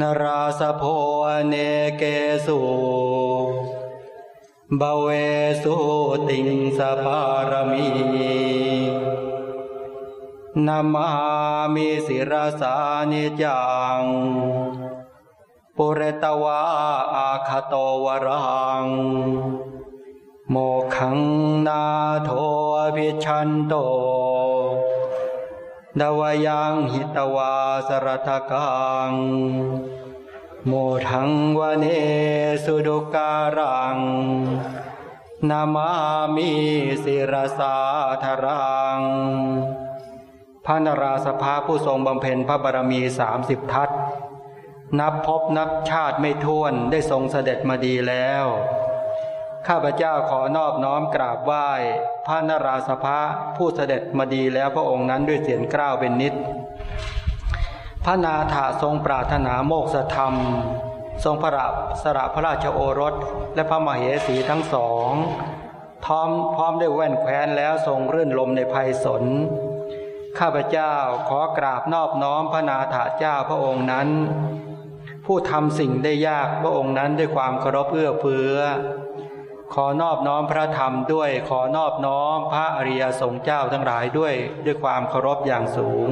นราสโพเนเกสุบาเวสุติงสภารมีนามามิสิรสานิจัง ปุเรตวาอาคโตวรัง โมขังนาโทวิชันโต ดาวยังหิตวาสรทกังโมทังวเนสุดุการัง นามามิสิรสาธรัง พระนราสภาผู้ทรงบำเพ็ญพระบารมีสามสิบทัศนับพบนับชาติไม่ท้วนได้ทรงเสด็จมาดีแล้ว ข้าพเจ้าขอนอบน้อมกราบไหว้พระนราสภาผู้เสด็จมาดีแล้วพระองค์นั้นด้วยเสียงกล้าวเป็นนิด พระนาถาทรงปรารถนาโมกษธรรม ทรงพระสระพระราชโอรส และพระมเหสีทั้งสองพร้อมพร้อมได้แว่นแคว้นแล้วทรงรื่นลมในภัยสน ข้าพเจ้าขอกราบนอบน้อมพระนาถาเจ้าพระองค์นั้น ผู้ทำสิ่งได้ยากพระองค์นั้นด้วยความเคารพเอื้อเฟื้อ ขอนอบน้อมพระธรรมด้วย ขอนอบน้อมพระอริยสงฆ์เจ้าทั้งหลายด้วย ด้วยความเคารพอย่างสูง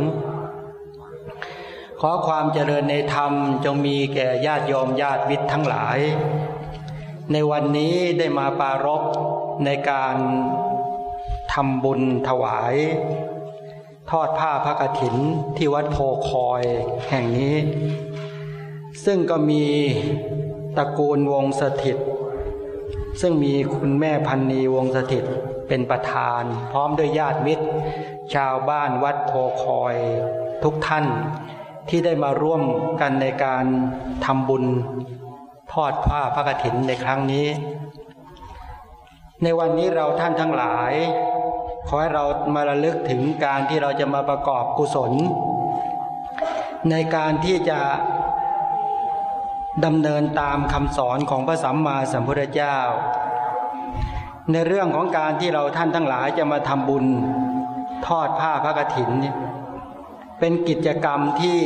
ขอความเจริญในธรรมจงมีแก่ญาติโยมญาติวิทย์ทั้งหลาย ในวันนี้ได้มาปารกในการทำบุญถวาย ทอดผ้าพระกฐินที่วัดโพคอยแห่งนี้ ซึ่งก็มีตระกูลวงสถิต ซึ่งมีคุณแม่พันนีวงสถิตเป็นประธาน พร้อมด้วยญาติมิตร ชาวบ้านวัดโพคอย ทุกท่านที่ได้มาร่วมกันในการทำบุญทอดผ้าพระกฐินในครั้งนี้ ในวันนี้เราท่านทั้งหลาย ขอให้เรามาระลึกถึงการที่เราจะมาประกอบกุศล ในการที่จะ ดำเนินตามคำสอนของพระสัมมาสัมพุทธเจ้า ในเรื่องของการที่เราท่านทั้งหลายจะมาทำบุญทอดผ้าพระกฐินเนี่ยเป็นกิจกรรมที่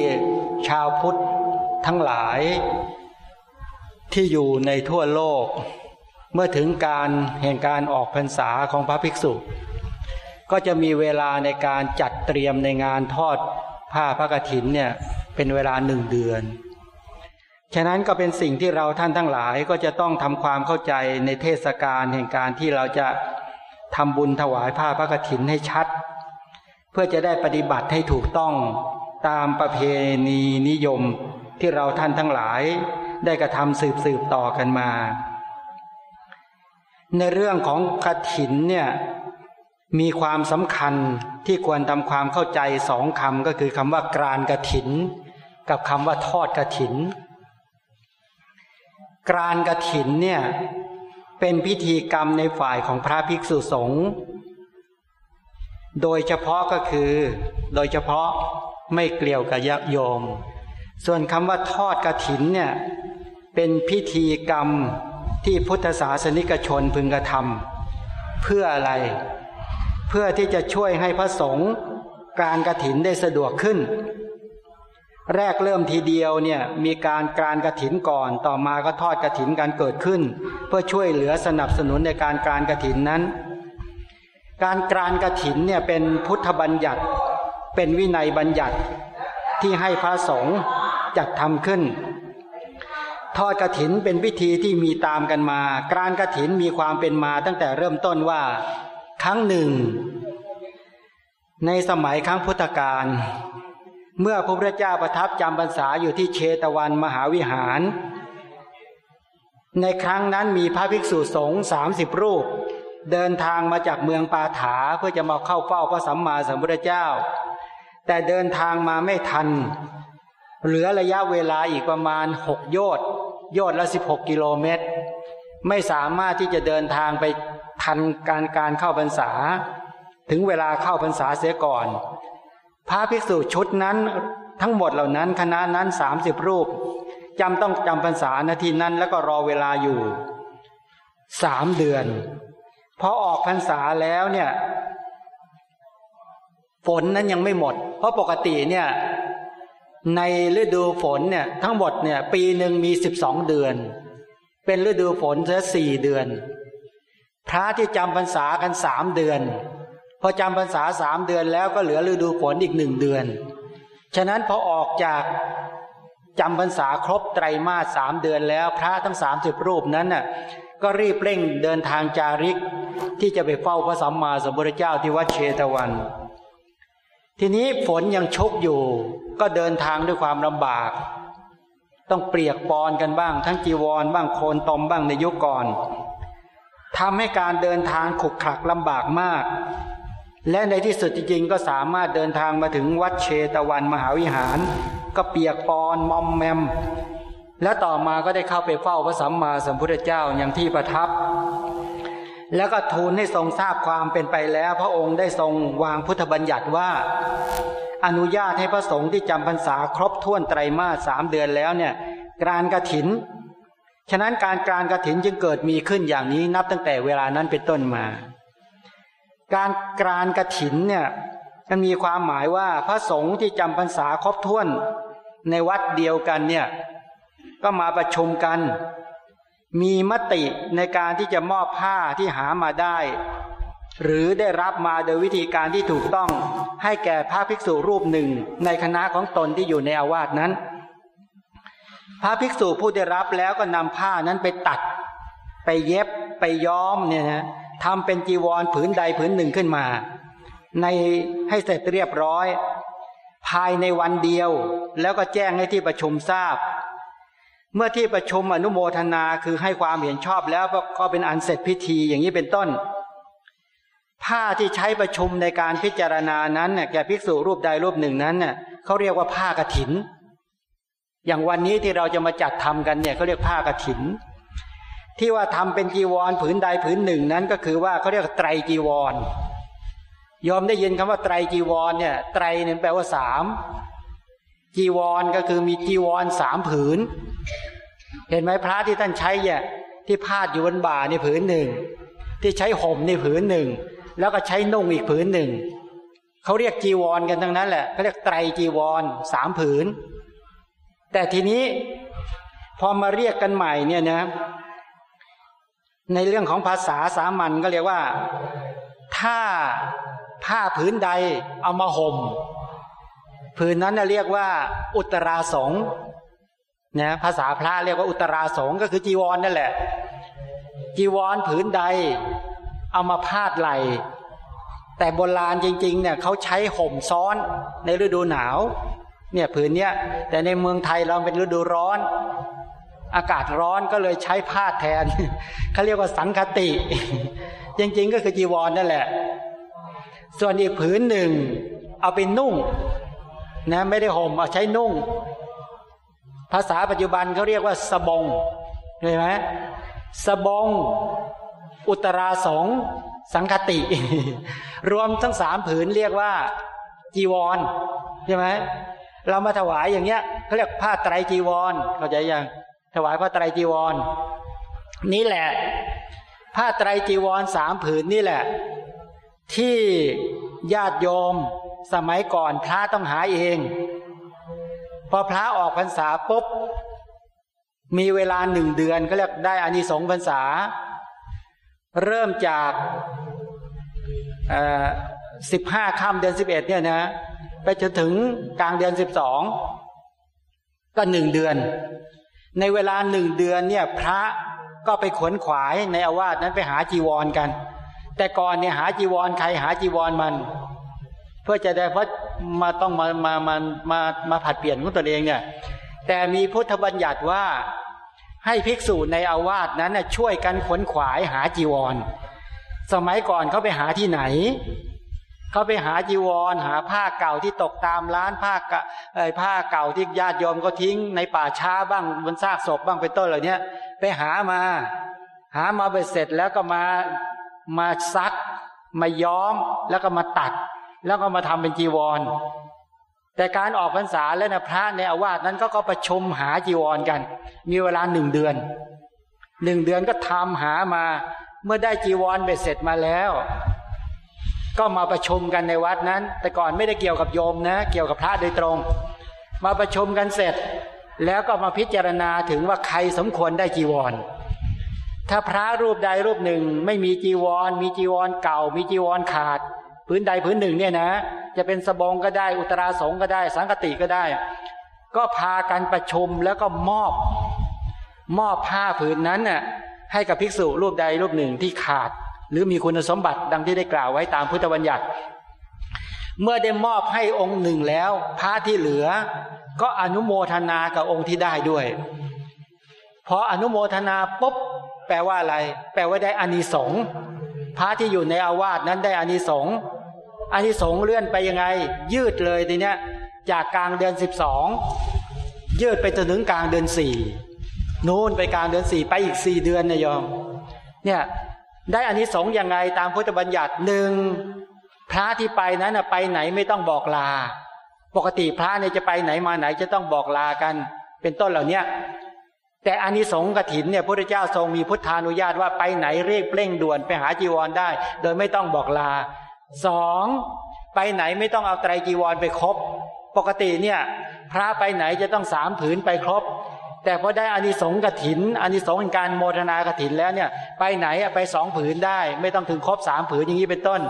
ชาวพุทธทั้งหลาย ที่อยู่ในทั่วโลก เมื่อถึงการแห่งการออกพรรษาของพระภิกษุ ก็จะมีเวลาในการจัดเตรียมในงานทอดผ้าพระกฐินเนี่ยเป็นเวลาหนึ่งเดือน ฉะนั้นก็เป็นสิ่งที่เราท่านทั้งหลายก็จะต้องทำความเข้าใจในเทศกาลแห่งการที่เราจะทำบุญถวายผ้าพระกฐินให้ชัด เพื่อจะได้ปฏิบัติให้ถูกต้องตามประเพณีนิยมที่เราท่านทั้งหลายได้กระทำสืบสืบต่อกันมา ในเรื่องของกฐินเนี่ยมีความสำคัญที่ควรทำความเข้าใจสองคำก็คือคำว่ากรานกฐิน กับคำว่าทอดกฐิน กรานกฐินเนี่ยเป็นพิธีกรรมในฝ่ายของพระภิกษุสงฆ์โดยเฉพาะก็คือ โดยเฉพาะไม่เกลียวกับยักโยม ส่วนคำว่าทอดกระถินเนี่ยเป็นพิธีกรรมที่พุทธศาสนิกชนพึงกระทำเพื่ออะไร เพื่อที่จะช่วยให้พระสงฆ์การกระถินได้สะดวกขึ้น แรกเริ่มทีเดียวเนี่ยมีการการกระถินก่อน ต่อมาก็ทอดกระถินการเกิดขึ้น เพื่อช่วยเหลือสนับสนุนในการการกระถินนั้น การกรานกระถินเนี่ยเป็นพุทธบัญญัติ เป็นวินัยบัญญัติที่ให้พระสงฆ์จัดทำขึ้น ทอดกระถินเป็นพิธีที่มีตามกันมา การกระถินมีความเป็นมาตั้งแต่เริ่มต้นว่า ครั้งหนึ่ง ในสมัยครั้งพุทธกาล เมื่อพระพุทธเจ้าประทับจำพรรษาอยู่ที่เชตวันมหาวิหาร ในครั้งนั้นมีพระภิกษุสงฆ์สามสิบรูป เดินทางมาจากเมืองปาถาเพื่อจะมาเข้าเฝ้าพระสัมมาสัมพุทธเจ้า แต่เดินทางมาไม่ทัน เหลือระยะเวลาอีกประมาณหกโยชน์โยชน์ละสิบหกกิโลเมตร ไม่สามารถที่จะเดินทางไปทันการการเข้าพรรษา ถึงเวลาเข้าพรรษาเสียก่อน พระภิกษุชุดนั้นทั้งหมดเหล่านั้นคณะนั้นสามสิบรูปจำต้องจำพรรษานาทีนั้นแล้วก็รอเวลาอยู่สามเดือนพอออกพรรษาแล้วเนี่ยฝนนั้นยังไม่หมด เพราะปกติเนี่ยในฤดูฝนเนี่ยทั้งหมดเนี่ยปีหนึ่งมีสิบสองเดือน เป็นฤดูฝนแค่สี่เดือน พระที่จำพรรษากันสามเดือน อจำพรรษาสามเดือนแล้วก็เหลือฤดูฝนอีกหนึ่งเดือน ฉะนั้นพอออกจากจำพรรษาครบไตรมาสสามเดือนแล้วพระทั้งสามสิบรูปนั้นน่ะก็รีบเร่งเดินทางจาริกที่จะไปเฝ้าพระสัมมาสัมพุทธเจ้าที่วัดเชตวัน ทีนี้ฝนยังชกอยู่ ก็เดินทางด้วยความลำบาก ต้องเปรียกปอนกันบ้าง ทั้งจีวรบ้างโคนตมบ้างในยุคก่อนทำให้การเดินทางขุกขักลำบากมาก และในที่สุดจริงๆก็สามารถเดินทางมาถึงวัดเชตวันมหาวิหาร ก็เปียกปอนมอมแมม และต่อมาก็ได้เข้าไปเฝ้าพระสัมมาสัมพุทธเจ้าอย่างที่ประทับ แล้วก็ทูลให้ทรงทราบความเป็นไปแล้ว พระองค์ได้ทรงวางพุทธบัญญัติว่า อนุญาตให้พระสงฆ์ที่จำพรรษาครบถ้วนไตรมาสสามเดือนแล้วเนี่ยการกระถิน ฉะนั้นการการกระถินจึงเกิดมีขึ้นอย่างนี้นับตั้งแต่เวลานั้นเป็นต้นมา การกรานกระถินเนี่ยมันมีความหมายว่าพระสงฆ์ที่จำพรรษาครบถ้วนในวัดเดียวกันเนี่ยก็มาประชุมกัน มีมติในการที่จะมอบผ้าที่หามาได้ หรือได้รับมาโดยวิธีการที่ถูกต้องให้แก่พระภิกษุรูปหนึ่งในคณะของตนที่อยู่ในอาวาสนั้น พระภิกษุผู้ได้รับแล้วก็นำผ้านั้นไปตัด ไปเย็บไปย้อมเนี่ยนะ ทำเป็นจีวรผืนใดผืนหนึ่งขึ้นมา ในให้เสร็จเรียบร้อย ภายในวันเดียว แล้วก็แจ้งให้ที่ประชุมทราบ เมื่อที่ประชุมอนุโมทนาคือให้ความเห็นชอบแล้วก็เป็นอันเสร็จพิธีอย่างนี้เป็นต้น ผ้าที่ใช้ประชุมในการพิจารณานั้นเนี่ยแก่ภิกษุรูปใดรูปหนึ่งนั้นเนี่ยเขาเรียกว่าผ้ากรถิน อย่างวันนี้ที่เราจะมาจัดทำกันเนี่ยเขาเรียกผ้ากรถิน ที่ว่าทำเป็นจีวรผืนใดผืนหนึ่งนั้นก็คือว่าเขาเรียกไตรจีวรยอมได้ยินคำว่าไตรจีวรเนี่ย ไตรเนี่ยแปลว่าสามจีวรก็คือมีจีวรสามผืน เห็นไหมพระที่ท่านใช้เนี่ยที่พาดอยู่บนบ่านี่ผืนหนึ่ง ที่ใช้ห่มนี่ผืนหนึ่ง แล้วก็ใช้นุ่งอีกผืนหนึ่งเขาเรียกจีวรกันทั้งนั้นแหละเขาเรียกไตรจีวรสามผืน แต่ทีนี้พอมาเรียกกันใหม่เนี่ยนะ ในเรื่องของภาษาสามัญก็เรียกว่า ถ้าผ้าผืนใดเอามาห่มผืนนั้นเรียกว่า อุตราสงนะภาษาพระเรียกว่าอุตราสงก็คือจีวรนนั่นแหละ จีวรผืนใด เอามาพาดไหลแต่โบราณจริงๆเนี่ยเขาใช้ห่มซ้อนในฤดูหนาว เนี่ยผืนเนี้ยแต่ในเมืองไทยเราเป็นฤดูร้อน อากาศร้อนก็เลยใช้ผ้าแทนเขาเรียกว่าสังคติ จริงๆก็คือจีวรนนั่นแหละ ส่วนอีกผืนหนึ่ง เอาไปนุ่ง นะไม่ได้ห่มเอาใช้นุ่ง ภาษาปัจจุบันเขาเรียกว่าสบงเห็นไหมสบง อุตราสงสังคติ รวมทั้งสามผืนเรียกว่า จีวรใช่ไหมเรามาถวายอย่างเงี้ยเขาเรียกผ้าไตรจีวรเข้าใจยัง ถวายผ้าไตรจีวร นี่แหละผ้าไตรจีวรสามผืนนี่แหละ ที่ญาติโยมสมัยก่อนพระต้องหาเอง พอพระออกพรรษาปุ๊บมีเวลาหนึ่งเดือนก็เรียกได้อานิสงส์พรรษา เริ่มจากสิบห้าค่ำเดือนสิบเอ็ดเนี่ยนะไปจนถึงกลางเดือนสิบสองก็หนึ่งเดือน ในเวลาหนึ่งเดือนเนี่ยพระก็ไปขวนขวายในอาวาสนั้นไปหาจีวรกัน แต่ก่อนเนี่ยหาจีวรใครหาจีวรมัน เพื่อจะได้เพราะมาต้องมามามามามาผัดเปลี่ยนของตนเองเนี่ย แต่มีพุทธบัญญัติว่าให้ภิกษุในอาวาสนั้นช่วยกันขนขวายหาจีวร สมัยก่อนเขาไปหาที่ไหน เขาไปหาจีวร หาผ้าเก่าที่ตกตามร้านผ้าไอ้ผ้าเก่าที่ญาติโยมก็ทิ้งในป่าช้าบ้างบนซากศพบ้างเป็นต้นเหล่านี้ไปหามา หามาไปเสร็จแล้วก็มามาซัก มาย้อมแล้วก็มาตัด แล้วก็มาทำเป็นจีวร แต่การออกพรรษาแล้วนะพระในอาวาสนั้นก็ก็ประชุมหาจีวรกัน มีเวลาหนึ่งเดือนหนึ่งเดือนก็ทำหามา เมื่อได้จีวรเบ็ดเสร็จมาแล้ว ก็มาประชุมกันในวัดนั้น แต่ก่อนไม่ได้เกี่ยวกับโยมนะ เกี่ยวกับพระโดยตรง มาประชุมกันเสร็จ แล้วก็มาพิจารณาถึงว่าใครสมควรได้จีวร ถ้าพระรูปใดรูปหนึ่งไม่มีจีวร มีจีวรเก่า มีจีวรขาดพื้นใดพื้นหนึ่งเนี่ยนะ จะเป็นสบงก็ได้อุตราสงก็ได้ สังกติก็ได้ ก็พากันประชุมแล้วก็มอบมอบผ้าผืนนั้นน่ะให้กับภิกษุรูปใดรูปหนึ่งที่ขาด หรือมีคุณสมบัติดังที่ได้กล่าวไว้ตามพุทธบัญญัติ เมื่อได้มอบให้องค์หนึ่งแล้วผ้าที่เหลือ ก็อนุโมทนากับองค์ที่ได้ด้วย พออนุโมทนาปุ๊บแปลว่าอะไร แปลว่าได้อานิสงส์พระที่อยู่ในอาวาสนั้นได้อานิสงส์อานิสงส์เลื่อนไปยังไง ยืดเลยทีเนี้ยจากกลางเดือนสิบสองยืดไปจนถึงกลางเดือนสี่นู่นไปกลางเดือนสี่ไปอีกสี่เดือนนะยอมเนี่ย ได้อานิสงส์ยังไงตามพุทธบัญญัติหนึ่งพระที่ไปนั้นไปไหนไม่ต้องบอกลา ปกติพระเนี่ยจะไปไหนมาไหนจะต้องบอกลากัน เป็นต้นเหล่านี้แต่อานิสงส์กถินเนี่ยพระเจ้าทรงมีพุทธานุญาตว่าไปไหนเรียกเร่งด่วนไปหาจีวรได้ โดยไม่ต้องบอกลาสองไปไหนไม่ต้องเอาไตรจีวรไปครบ ปกติเนี่ย พระไปไหนจะต้องสามผืนไปครบ แต่พอได้อานิสงส์กถินอานิสงส์การโมทนากถินแล้วเนี่ย ไปไหนไปสองผืนได้ ไม่ต้องถึงครบสามผืนอย่างนี้เป็นต้น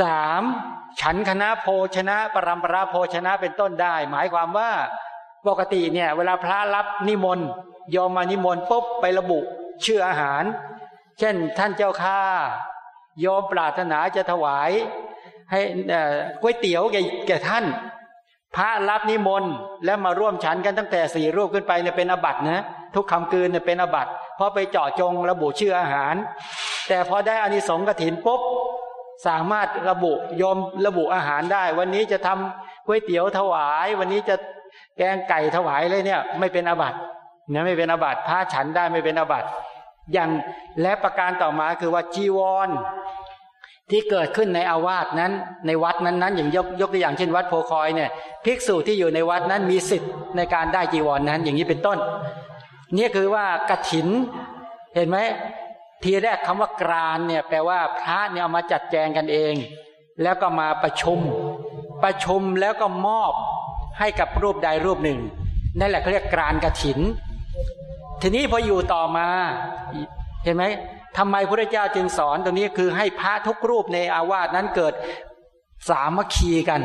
สามฉันคณะโภชนะ ปรำปราโภชนะเป็นต้นได้ หมายความว่าปกติเนี่ย เวลาพระรับนิมนต์ยอมมานิมนต์ปุ๊บไประบุชื่ออาหาร เช่นท่านเจ้าข้ายอมปรารถนาจะถวาย ให้ก๋วยเตี๋ยวแก่แก่ท่าน พระรับนิมนต์แล้วมาร่วมฉันกันตั้งแต่สี่รูปขึ้นไปเนี่ยเป็นอบัตนะ ทุกคำกืนเนี่ยเป็นอบัตเพราะไปเจาะจงระบุชื่ออาหาร แต่พอได้อานิสงส์กถินปุ๊บสามารถระบุยอมระบุอาหารได้ วันนี้จะทำก๋วยเตี๋ยวถวาย วันนี้จะแกงไก่ถวายเลยเนี่ย ไม่เป็นอบัติเนี่ยไม่เป็นอบัติพระฉันได้ไม่เป็นอบัติอย่างและประการต่อมาคือว่าจีวร ที่เกิดขึ้นในอาวาสนั้น ในวัดนั้นๆอย่างยกยกตัวอย่างเช่นวัดโพคอยเนี่ยภิกษุที่อยู่ในวัดนั้นมีสิทธิ์ในการได้จีวรนนั้น อย่างนี้เป็นต้น นี่คือว่ากระถิน เห็นไหมทีแรกคำว่ากรานเนี่ยแปลว่าพระเนี่ยเอามาจัดแจงกันเอง แล้วก็มาประชุม ประชุมแล้วก็มอบให้กับรูปใดรูปหนึ่ง นั่นแหละเขาเรียกกรานกระถิน ทีนี้พออยู่ต่อมา เห็นไหม ทำไมพระเจ้าจึงสอนตรงนี้คือให้พระทุกรูปในอาวาสนั้นเกิดสามัคคีกัน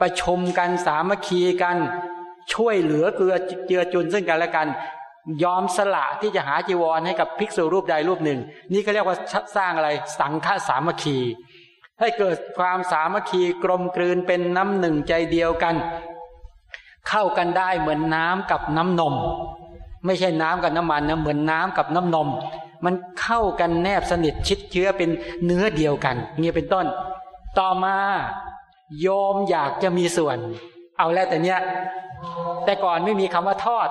ประชุมกันสามัคคีกัน ช่วยเหลือเกือเจือจุนซึ่งกันและกัน ยอมสละที่จะหาจีวรให้กับภิกษุรูปใดรูปหนึ่ง นี่เขาเรียกว่าสร้างอะไรสังฆสามัคคี ให้เกิดความสามัคคีกลมกลืนเป็นน้ำหนึ่งใจเดียวกัน เข้ากันได้เหมือนน้ำกับน้ำนม ไม่ใช่น้ำกับน้ำมันนะเหมือนน้ำกับน้ำนม มันเข้ากันแนบสนิทชิดเชื้อเป็นเนื้อเดียวกันเงี้ยเป็นต้น ต่อมาโยมอยากจะมีส่วน เอาแล้วแต่เนี้ย แต่ก่อนไม่มีคำว่าทอด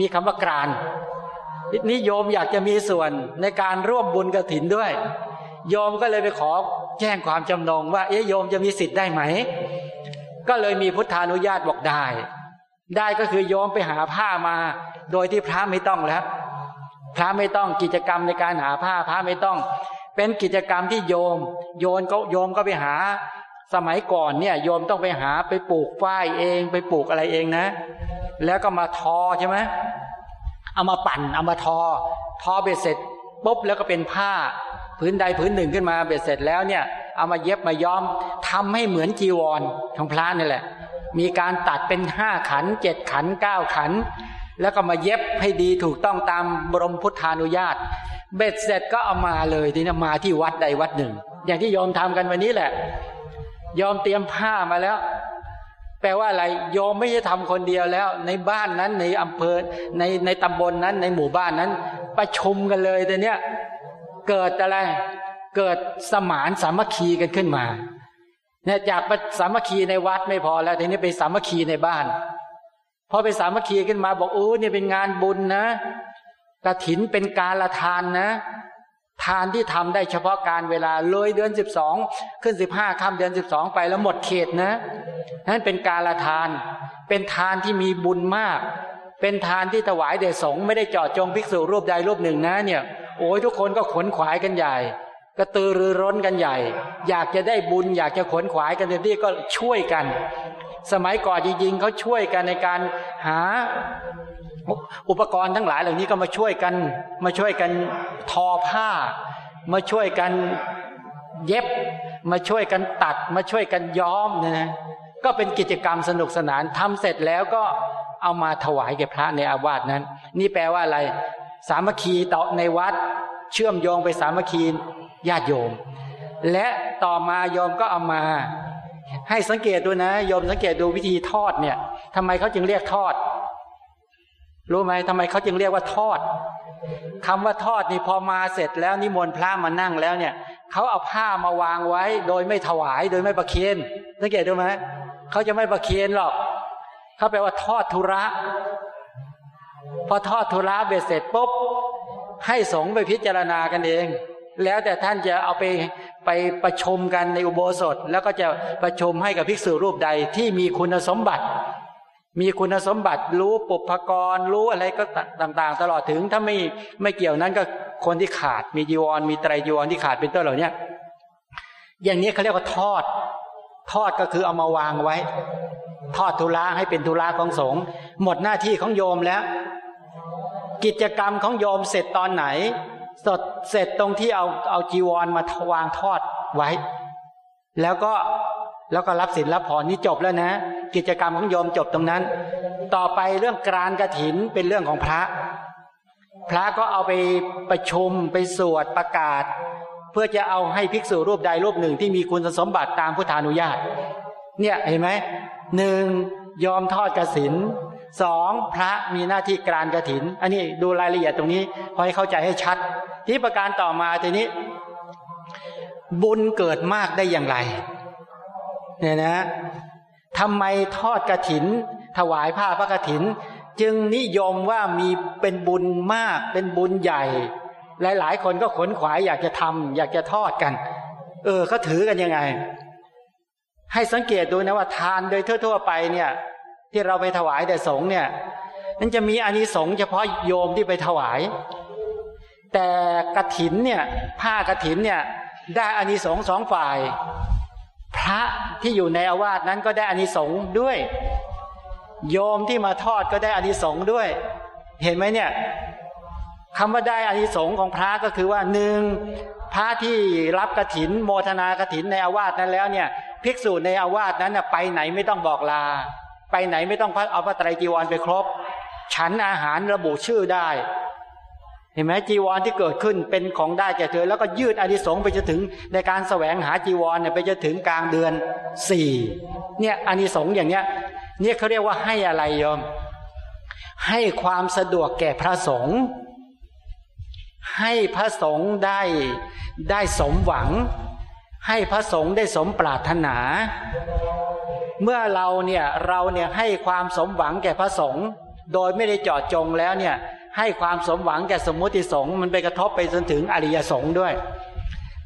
มีคำว่ากรานนี่โยมอยากจะมีส่วนในการร่วมบุญกระถินด้วย โยมก็เลยไปขอแจ้งความจำนงว่า เอ๊ยโยมจะมีสิทธิ์ได้ไหม ก็เลยมีพุทธานุญาตบอกได้ ได้ก็คือโยมไปหาผ้ามา โดยที่พระไม่ต้องแล้ว พระไม่ต้องกิจกรรมในการหาผ้าพระไม่ต้อง เป็นกิจกรรมที่โยม โยนก็โยมก็ไปหา สมัยก่อนเนี่ย โยมต้องไปหาไปปลูกฝ้ายเองไปปลูกอะไรเองนะ แล้วก็มาทอใช่ไหมเอามาปั่นเอามาทอ ทอเบ็ดเสร็จปุ๊บแล้วก็เป็นผ้าพื้นใดพื้นหนึ่งขึ้นมาเบ็ดเสร็จแล้วเนี่ย เอามาเย็บมาย้อมทำให้เหมือนจีวรของพระนี่แหละ มีการตัดเป็นห้าขันเจ็ดขันเก้าขัน แล้วก็มาเย็บให้ดีถูกต้องตามบรมพุทธานุญาต เบ็ดเสร็จก็เอามาเลยทีนี้มาที่วัดใดวัดหนึ่ง อย่างที่ยอมทำกันวันนี้แหละ ยอมเตรียมผ้ามาแล้ว แปลว่าอะไรยอมไม่ใช่ทำคนเดียวแล้ว ในบ้านนั้นในอำเภอในในตำบลนนั้นในหมู่บ้านนั้น ประชุมกันเลยแต่เนี้ยเกิดอะไรเกิดสมานสามัคคีกันขึ้นมาเนี่ยจากสามัคคีในวัดไม่พอแล้วทีนี้ไปสามัคคีในบ้าน พอไปสามัคคีขึ้นมาบอกโอ้เนี่ยเป็นงานบุญนะกระถินเป็นการละทานนะ ทานที่ทำได้เฉพาะการเวลาเลยเดือนสิบสองขึ้นสิบห้าค่ำเดือนสิบสองไปแล้วหมดเขตนะนั่นเป็นการละทาน เป็นทานที่มีบุญมาก เป็นทานที่ถวายเดชสงไม่ได้เจาะจงภิกษุรูปใดรูปหนึ่งนะเนี่ย โอ้ยทุกคนก็ขนขวายกันใหญ่ก็ตือรือร้นกันใหญ่ อยากจะได้บุญ อยากจะขนขวายกันเต็มที่ก็ช่วยกัน สมัยก่อนจริงๆเขาช่วยกันในการหาอุปกรณ์ทั้งหลายเหล่านี้ก็มาช่วยกัน มาช่วยกันทอผ้า มาช่วยกันเย็บ มาช่วยกันตัด มาช่วยกันย้อมเนี่ยนะก็เป็นกิจกรรมสนุกสนานทำเสร็จแล้วก็เอามาถวายแก่พระในอาวาสนั้น นี่แปลว่าอะไร สามัคคีต่อในวัด เชื่อมโยงไปสามัคคีญาติโยม และต่อมาโยมก็เอามา ให้สังเกตดูนะโยมสังเกตดูวิธีทอดเนี่ยทำไมเขาจึงเรียกทอด รู้ไหมทำไมเขาจึงเรียกว่าทอดคำว่าทอดนี่พอมาเสร็จแล้วนิมนต์พระมานั่งแล้วเนี่ยเขาเอาผ้ามาวางไว้ โดยไม่ถวายโดยไม่ประเคนสังเกตดูไหมเขาจะไม่ประเคนหรอกเขาแปลว่าทอดธุระ พอทอดธุระเบ็ดเสร็จปุ๊บให้สงไปพิจารณากันเอง แล้วแต่ท่านจะเอาไปไปประชุมกันในอุโบสถ แล้วก็จะประชุมให้กับภิกษุรูปใดที่มีคุณสมบัติ มีคุณสมบัติรู้ปุพกรรู้อะไรก็ต่าง ๆ ตลอดถึงถ้าไม่ไม่เกี่ยวนั้นก็คนที่ขาดมีจีวร มีไตรจีวรที่ขาดเป็นต้นเหล่านี้อย่างนี้เขาเรียกว่าทอด ทอดก็คือเอามาวางไว้ ทอดธุระให้เป็นธุระของสงฆ์หมดหน้าที่ของโยมแล้ว กิจกรรมของโยมเสร็จตอนไหน สดเสร็จตรงที่เอาเอาจีวรมาวางทอดไว้ แล้วก็แล้วก็รับศีลรับพรนี่จบแล้วนะ กิจกรรมของโยมจบตรงนั้น ต่อไปเรื่องกรานกระถินเป็นเรื่องของพระ พระก็เอาไปประชุมไปสวดประกาศ เพื่อจะเอาให้ภิกษุรูปใดรูปหนึ่งที่มีคุณสมบัติตามพุทธานุญาต เนี่ยเห็นไหมหนึ่งยอมทอดกระสิน สองพระมีหน้าที่กรานกระถิน อันนี้ดูรายละเอียดตรงนี้พอให้เข้าใจให้ชัด ที่ประการต่อมาทีนี้ บุญเกิดมากได้อย่างไร เนี่ยนะทำไมทอดกระถิน ถวายผ้าพระกระถิน จึงนิยมว่ามีเป็นบุญมากเป็นบุญใหญ่ หลาย ๆ คนก็ขนขวายอยากจะทำอยากจะทอดกัน เออเขาถือกันยังไง ให้สังเกตดูนะว่าทานโดยทั่ว ๆ ไปเนี่ย ที่เราไปถวายแต่สงเนี่ยนั่นจะมีอานิสงส์เฉพาะโยมที่ไปถวาย แต่กระถินเนี่ยผ้ากระถินเนี่ยได้อานิสงส์สองฝ่าย พระที่อยู่ในอาวาสนั้นก็ได้อานิสงส์ด้วย โยมที่มาทอดก็ได้อานิสงส์ด้วย เห็นไหมเนี่ยคำว่าได้อานิสงส์ของพระก็คือว่าหนึ่งพระที่รับกระถิน โมทนากระถินในอาวาสนั้นแล้วเนี่ยภิกษุในอาวาสนั้นไปไหนไม่ต้องบอกลา ไปไหนไม่ต้องพัดเอาพระไตรจีวรไปครบ ฉันอาหารระบุชื่อได้ เห็นไหมจีวรที่เกิดขึ้นเป็นของได้แก่เธอ แล้วก็ยืดอนิสงส์ไปจนถึงในการแสวงหาจีวรเนี่ยไปจนถึงกลางเดือนสี่เนี่ยอนิสงส์อย่างเนี้ยเนี่ยเขาเรียกว่าให้อะไรโยม ให้ความสะดวกแก่พระสงฆ์ให้พระสงฆ์ได้ได้สมหวัง ให้พระสงฆ์ได้สมปรารถนา เมื่อเราเนี่ยเราเนี่ยให้ความสมหวังแก่พระสงฆ์โดยไม่ได้เจาะจงแล้วเนี่ยให้ความสมหวังแก่สมมุติสงฆ์มันไปกระทบไปจนถึงอริยสงฆ์ด้วย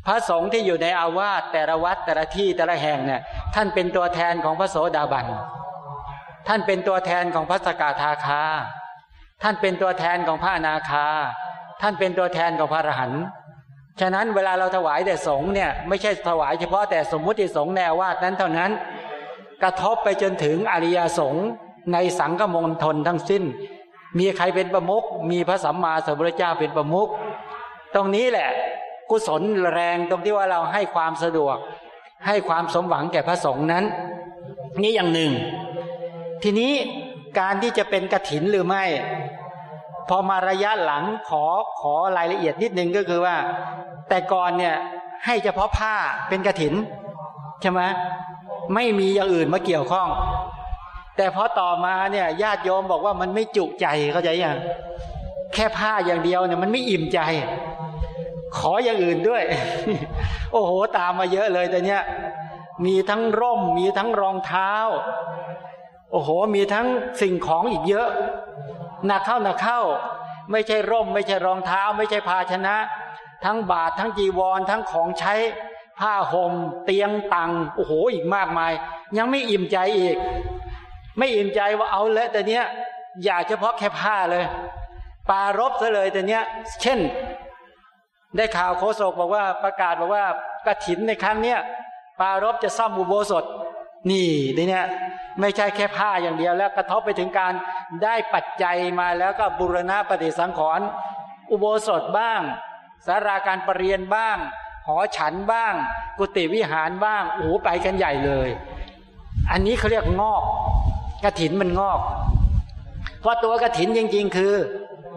พระสงฆ์ที่อยู่ในอาวาสแต่ละวัดแต่ละที่แต่ละแห่งเนี่ยท่านเป็นตัวแทนของพระโสดาบัน ท่านเป็นตัวแทนของพระสกทาคา ท่านเป็นตัวแทนของพระอนาคา ท่านเป็นตัวแทนของพระอรหันต์ฉะนั้นเวลาเราถวายแต่สงฆ์เนี่ยไม่ใช่ถวายเฉพาะแต่สมมุติสงฆ์แนววาดนั้นเท่านั้น กระทบไปจนถึงอริยสงฆ์ในสังฆมณฑลทั้งสิ้น มีใครเป็นประมุขมีพระสัมมาสัมพุทธเจ้าเป็นประมุขตรงนี้แหละ กุศลแรงตรงที่ว่าเราให้ความสะดวก ให้ความสมหวังแก่พระสงฆ์นั้น นี่อย่างหนึ่ง ทีนี้การที่จะเป็นกระถินหรือไม่ พอมาระยะหลังขอขอรายละเอียดนิดนึงก็คือว่า แต่ก่อนเนี่ยให้เฉพาะผ้าเป็นกระถินใช่ไหม ไม่มีอย่างอื่นมาเกี่ยวข้อง แต่พอต่อมาเนี่ยญาติโยมบอกว่ามันไม่จุใจเข้าใจยังแค่ผ้าอย่างเดียวเนี่ยมันไม่อิ่มใจ ขออย่างอื่นด้วย โอ้โหตามมาเยอะเลยแต่เนี้ยมีทั้งร่มมีทั้งรองเท้า โอ้โห มีทั้งสิ่งของอีกเยอะหนักเข้าหนักเข้า ไม่ใช่ร่ม ไม่ใช่รองเท้า ไม่ใช่ภาชนะ ทั้งบาททั้งจีวร ทั้งของใช้ ผ้าห่มเตียงตังโอ้โหอีกมากมาย ยังไม่อิ่มใจอีก ไม่อิ่มใจว่าเอาเลยแต่เนี้ยอยากเฉพาะแค่ผ้าเลย ปารบซะเลยแต่เนี้ย เช่น ได้ข่าวโคศกบอกว่าประกาศบอกว่ากระถินในครั้งเนี้ยปารบจะซ่อมอุโบสถ นี่ในเนี้ยไม่ใช่แค่ผ้าอย่างเดียวแล้วกระทบไปถึงการได้ปัจจัยมาแล้วก็บุรณะปฏิสังขรณ์อุโบสถบ้างสาราการประเรียนบ้าง อฉันบ้าง กุฏิวิหารบ้างโอ้โหไปกันใหญ่เลย อันนี้เขาเรียกงอกกระถินมันงอก เพราะตัวกระถินจริง ๆ คือ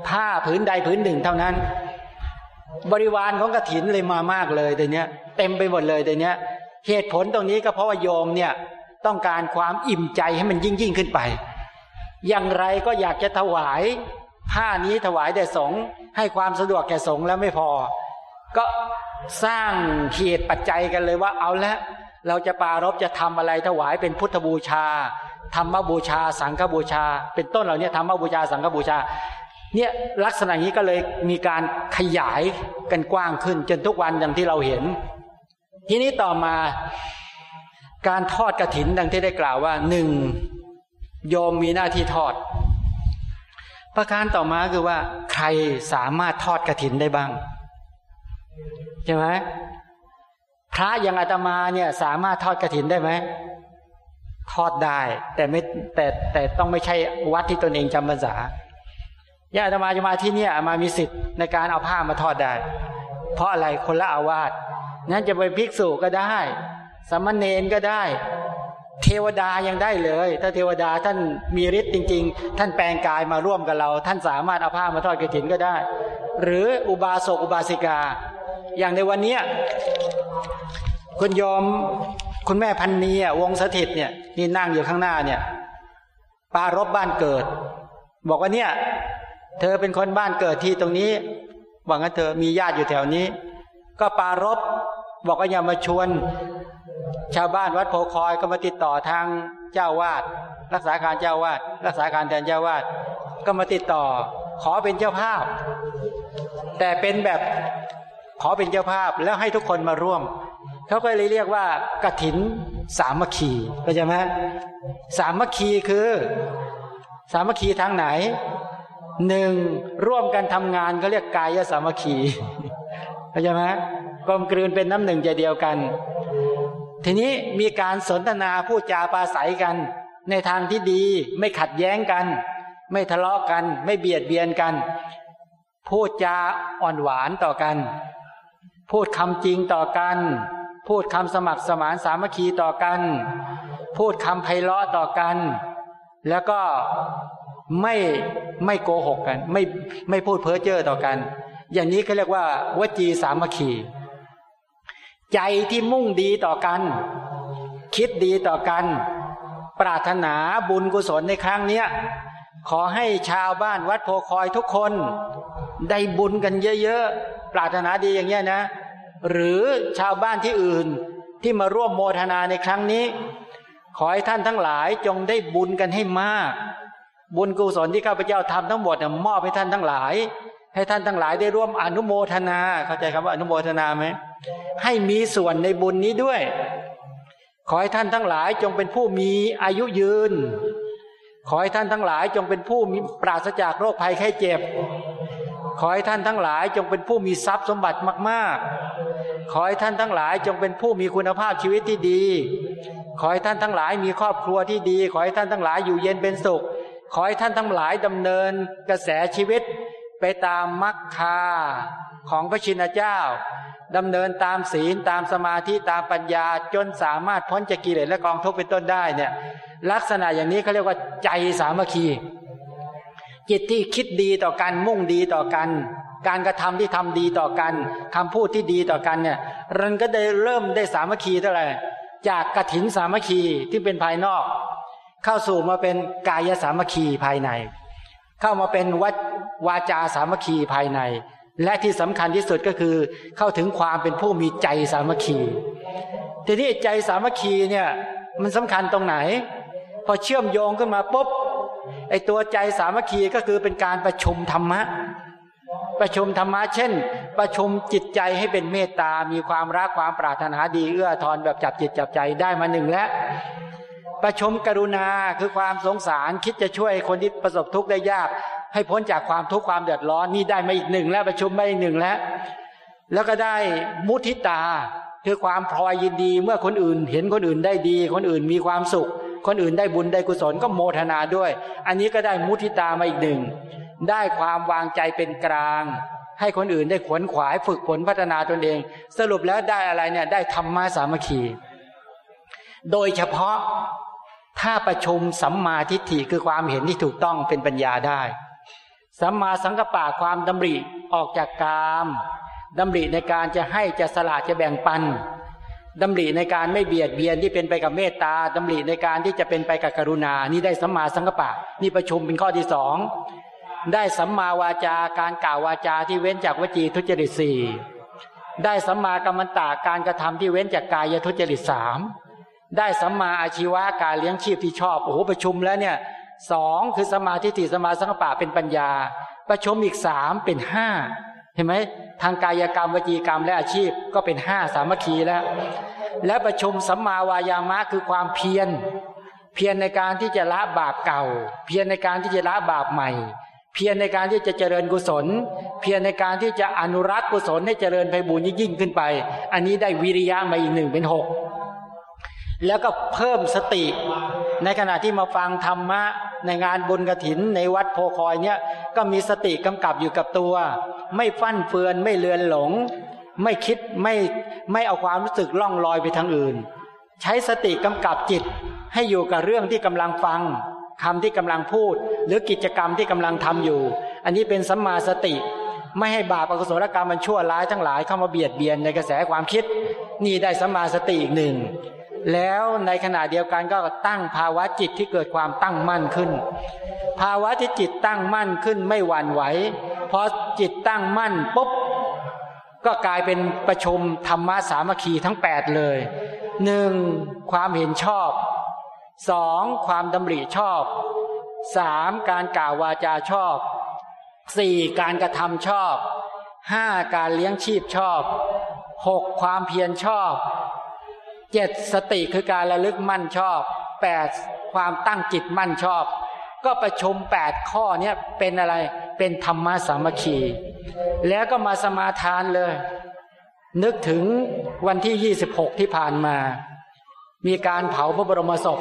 ผ้าผืนใดผืนหนึ่งเท่านั้น บริวารของกระถินเลยมามากเลยแต่เนี้ย เต็มไปหมดเลยแต่เนี้ย เหตุผลตรงนี้ก็เพราะว่าโยมเนี่ยต้องการความอิ่มใจให้มันยิ่งยิ่งขึ้นไป อย่างไรก็อยากจะถวายผ้านี้ถวายแด่สงฆ์ให้ความสะดวกแก่สงฆ์แล้วไม่พอ ก็ สร้างเหตุปัจจัยกันเลยว่าเอาละเราจะปารบจะทำอะไรถวายเป็นพุทธบูชาธรรมบูชา สังฆบูชา เป็นต้นเหล่านี้ธรรมบูชาสังฆบูชาเนี่ยลักษณะนี้ก็เลยมีการขยายกันกว้างขึ้น จนทุกวันอย่างที่เราเห็น ทีนี้ต่อมาการทอดกระถินดังที่ได้กล่าวว่าหนึ่งโยมมีหน้าที่ทอด ประการต่อมาคือว่า ใครสามารถทอดกระถินได้บ้าง ใช่ไหมพระอย่างอาตมาเนี่ย สามารถทอดกระถินได้ไหมทอดได้ แต่ไม่แต่แต่ต้องไม่ใช่วัดที่ตนเองจำพรรษาญาติมาจะมาที่เนี่ยมามีสิทธิ์ในการเอาผ้ามาทอดได้ เพราะอะไรคนละอาวาสนั้นจะไปภิกษุก็ได้สมณเณรก็ได้ เทวดายังได้เลย ถ้าเทวดาท่านมีฤทธิ์จริง ๆ ท่านแปลงกายมาร่วมกับเรา ท่านสามารถเอาผ้ามาทอดกระถินก็ได้ หรืออุบาสกอุบาสิกา อย่างในวันนี้คุณยอมคุณแม่พันนีวงสถิตเนี่ยนี่นั่งอยู่ข้างหน้าเนี่ย ปารบบ้านเกิด บอกว่าเนี่ย เธอเป็นคนบ้านเกิดที่ตรงนี้หวังว่าเธอมีญาติอยู่แถวนี้ ก็ปารบบอกว่าอย่ามาชวน ชาวบ้านวัดโพคอยก็มาติดต่อทางเจ้าวาดรักษาการเจ้าวาดรักษาการแทนเจ้าวาดก็มาติดต่อ ขอเป็นเจ้าภาพ แต่เป็นแบบ ขอเป็นเจ้าภาพแล้วให้ทุกคนมาร่วม เขาก็เลยเรียกว่ากระถินสามัคคีเข้าใจไหมสามัคคีคือ สามัคคีทางไหนหนึ่งร่วมกันทำงานเขาเรียกกายสามัคคีเข้าใจไหมกลมกลืนเป็นน้ำหนึ่งใจเดียวกัน ทีนี้มีการสนทนาพูดจาปาศัยกัน ในทางที่ดีไม่ขัดแย้งกัน ไม่ทะเลาะกัน ไม่เบียดเบียนกัน พูดจาอ่อนหวานต่อกัน พูดคำจริงต่อกัน พูดคำสมัครสมานสามัคคีต่อกัน พูดคำไพเราะต่อกัน แล้วก็ไม่ไม่โกหกกัน ไม่ไม่พูดเพ้อเจ้อต่อกัน อย่างนี้เขาเรียกว่าวจีสามัคคี ใจที่มุ่งดีต่อกัน คิดดีต่อกัน ปรารถนาบุญกุศลในครั้งเนี้ยขอให้ชาวบ้านวัดโพคอยทุกคน ได้บุญกันเยอะๆ ปรารถนาดีอย่างเงี้ยนะ หรือชาวบ้านที่อื่นที่มาร่วมโมทนาในครั้งนี้ ขอให้ท่านทั้งหลายจงได้บุญกันให้มาก บุญกุศลที่ข้าพเจ้าทำทั้งหมดมอบให้ท่านทั้งหลาย ให้ท่านทั้งหลายได้ร่วมอนุโมทนา เข้าใจคำว่าอนุโมทนาไหมให้มีส่วนในบุญนี้ด้วย ขอให้ท่านทั้งหลายจงเป็นผู้มีอายุยืน ขอให้ท่านทั้งหลายจงเป็นผู้ปราศจากโรคภัยไข้เจ็บ ขอให้ท่านทั้งหลายจงเป็นผู้มีทรัพย์สมบัติมากขอให้ท่านทั้งหลายจงเป็นผู้มีคุณภาพชีวิตที่ดี ขอให้ท่านทั้งหลายมีครอบครัวที่ดี ขอให้ท่านทั้งหลายอยู่เย็นเป็นสุข ขอให้ท่านทั้งหลายดำเนินกระแสชีวิตไปตามมรรคาของพระชินเจ้าดำเนินตามศีลตามสมาธิตามปัญญาจนสามารถพ้นจากกิเลสและกองทุกข์เป็นต้นได้เนี่ยลักษณะอย่างนี้เขาเรียกว่าใจสามัคคี จิตที่คิดดีต่อกันมุ่งดีต่อกัน การกระทำที่ทำดีต่อกันคำพูดที่ดีต่อกันเนี่ยรันก็ได้เริ่มได้สามัคคีเท่าไหร่จากกระถินสามัคคีที่เป็นภายนอก เข้าสู่มาเป็นกายสามัคคีภายใน เข้ามาเป็นวัวาจาสามัคคีภายใน และที่สำคัญที่สุดก็คือ เข้าถึงความเป็นผู้มีใจสามัคคีทีนี้ใจสามัคคีเนี่ยมันสำคัญตรงไหน พอเชื่อมโยงขึ้นมาปุ๊บ ไอตัวใจสามัคคีก็คือเป็นการประชุมธรรมะ ประชุมธรรมะเช่น ประชุมจิตใจให้เป็นเมตตา มีความรักความปรารถนาดีเอื้อทอนแบบจับจิตจับใจได้มาหนึ่งแล้วประชุมกรุณาคือความสงสารคิดจะช่วยคนที่ประสบทุกข์ได้ยาก ให้พ้นจากความทุกข์ความเดือดร้อนนี่ได้มาอีกหนึ่งแล้วประชุมมาอีกหนึ่งแล้ว แล้วก็ได้มุทิตา คือความพลอยยินดีเมื่อคนอื่น เห็นคนอื่นได้ดี คนอื่นมีความสุข คนอื่นได้บุญได้กุศลก็โมทนาด้วย อันนี้ก็ได้มุทิตามาอีกหนึ่ง ได้ความวางใจเป็นกลาง ให้คนอื่นได้ขวนขวายฝึกฝนพัฒนาตนเอง สรุปแล้วได้อะไรเนี่ยได้ธรรมะสามัคคี โดยเฉพาะถ้าประชุมสัมมาทิฏฐิคือความเห็นที่ถูกต้องเป็นปัญญาได้ สัมมาสังกปะความดำริออกจากกามดำริในการจะให้จะสละจะแบ่งปัน ดำริในการไม่เบียดเบียนที่เป็นไปกับเมตตาดำริในการที่จะเป็นไปกับกรุณา นี่ได้สัมมาสังกปะ นี่ประชุมเป็นข้อที่สองได้สัมมาวาจาการกล่าววาจาที่เว้นจากวจีทุจริตสี่ได้สัมมากรรมตาการกระทำที่เว้นจากกายทุจริตสามได้สัมมาอาชีวะการเลี้ยงชีพที่ชอบโอ้โหประชุมแล้วเนี่ยสองคือสมาธิฏฐิสมาสังกปะเป็นปัญญา ประชุมอีกสามเป็นห้าเห็นไหม ทางกายกรรมวจีกรรมและอาชีพก็เป็นห้าสามัคคีแล้ว และประชุมสัมมาวายามะคือความเพียร เพียรในการที่จะละบาปเก่า เพียรในการที่จะละบาปใหม่ เพียรในการที่จะเจริญกุศล เพียรในการที่จะอนุรักษ์กุศลให้เจริญไปบุญยิ่งขึ้นไป อันนี้ได้วิริยะมาอีกหนึ่งเป็นหกแล้วก็เพิ่มสติ ในขณะที่มาฟังธรรมะ ในงานบุญกระถินในวัดโพคอยเนี่ยก็มีสติกำกับอยู่กับตัว ไม่ฟั่นเฟือนไม่เลือนหลง ไม่คิดไม่ไม่เอาความรู้สึกล่องลอยไปทางอื่น ใช้สติกำกับจิตให้อยู่กับเรื่องที่กำลังฟังคำที่กำลังพูด หรือกิจกรรมที่กำลังทำอยู่ อันนี้เป็นสัมมาสติ ไม่ให้บาปอกุศลกรรมมันชั่วร้ายทั้งหลายเข้ามาเบียดเบียนในกระแสความคิด นี่ได้สัมมาสติอีกหนึ่ง แล้วในขณะเดียวกันก็ตั้งภาวะจิตที่เกิดความตั้งมั่นขึ้น ภาวะที่จิตตั้งมั่นขึ้นไม่หวั่นไหวพอจิตตั้งมั่นปุ๊บก็กลายเป็นประชุมธรรมะสามัคคีทั้ง 8 เลยหนึ่งความเห็นชอบสองความดำริชอบสามการกล่าววาจาชอบสี่การกระทำชอบห้าการเลี้ยงชีพชอบหกความเพียรชอบ เจ็ดสติคือการระลึกมั่นชอบแปดความตั้งจิตมั่นชอบ ก็ประชุมแปดข้อเนี้ยเป็นอะไรเป็นธรรมะสามัคคี แล้วก็มาสมาทานเลย นึกถึงวันที่ยี่สิบหกที่ผ่านมา มีการเผาพระบรมศพ